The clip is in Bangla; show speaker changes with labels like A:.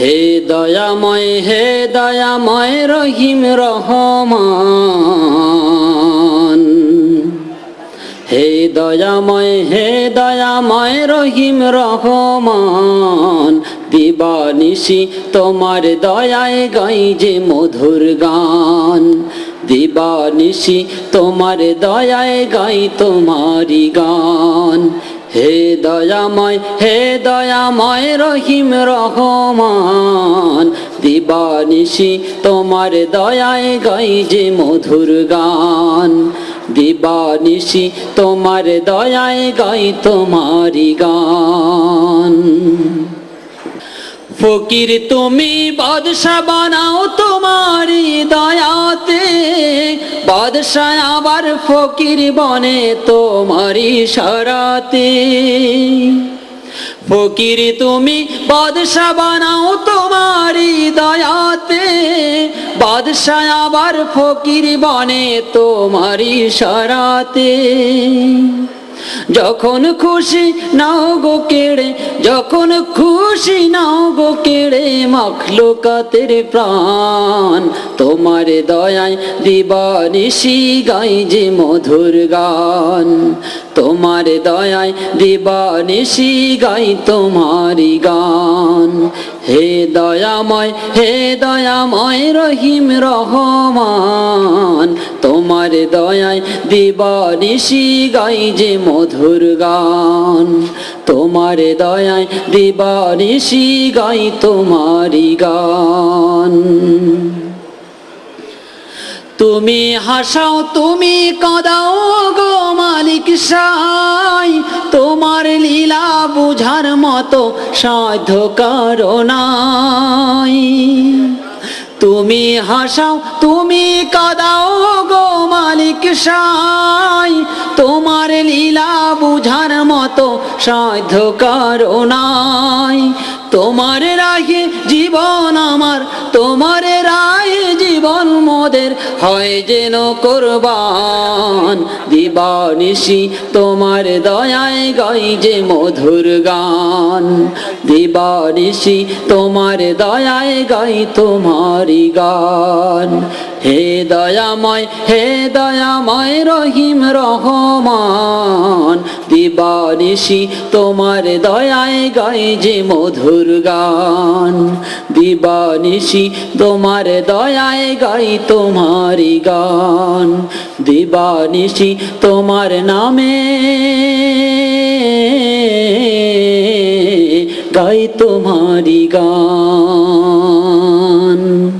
A: হে দয়াময় হে দয়াময় রহিম রহমান। হে দয়াময় হে দয়াময় রহিম রহমান। দিবানিশি তোমার দয়ায় গাই যে মধুর গান। দিবানিশি তোমার দয়ায় গাই তোমারি গান। হে দয়াময় হে দয়াময়, রহিম রহমান, দিবানিশি তোমার দয়ায় গাই যে মধুর গান। দিবানিশি তোমার দয়ায় গাই তোমারি গান। ফকির তুমি বাদশা বানাও তোমারি দয়াতে বাদশাহ আবার ফকির বনে তোমারি সারাতে। ফকির তুমি বাদশা বানাও তোমারি দয়াতে। বাদশাহ আবার ফকির বনে তোমারি সারাতে। যখন খুশি নাও গো কেড়ে যখন খুশি নাও গো কেড়ে মখলুকাতের প্রাণ, তোমার দয়ায় দিবানিশি গাই যে মধুর গান। তোমার দয়ায় দিবানিশি গাই তোমারি গান। হে দয়াময় হে দয়াময় রহিম রহমান তোমার দয়ায় দিবানিশি গাই যে মধুর গান। তোমার দয়ায় দিবানিশি গাই তোমারি গান। তুমি হাসাও, তুমি কাদাও গো মালিক সাই। তোমার লীলা বুঝার মতো সাধ্য কারণাই তুমি হাসাও, তুমি কাদাও সাই তোমার লীলা বুঝার মতো সাধ্য নাই। তোমার রাহে জীবন আমার তোমার রাহে জীবন মোদের হয় যেন কোরবান। দিবানিশি তোমার দয়ায় গাই যে মধুর গান। দিবানিশি তোমার দয়ায় গাই তোমারি গান। হে দয়াময় হে দয়াময় রহিম রহমান। দিবানিশি তোমার দয়ায় গাই যে মধুর গান। দিবানিশি, তোমার দয়ায় গাই তোমারি গান। দিবানিশি, তোমার নামে গাই তোমারি গান।